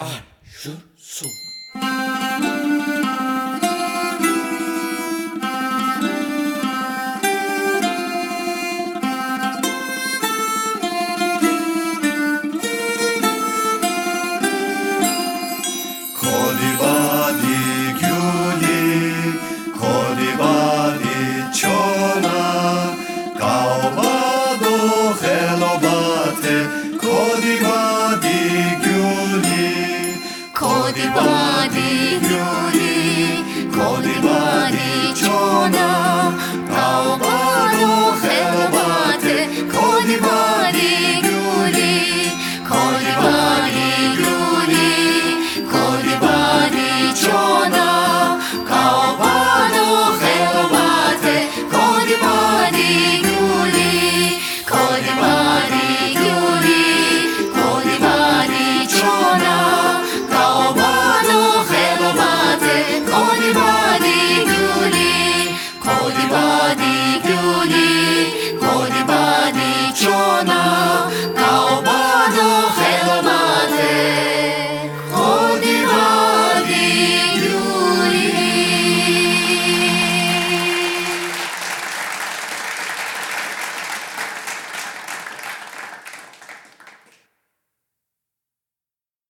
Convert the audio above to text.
Arjursun. Kolibadi güli, kolibadi çona, kavbado helo. body, body, beauty, body, body, Jonah, body, body, body, body, body, body, body Body, beauty.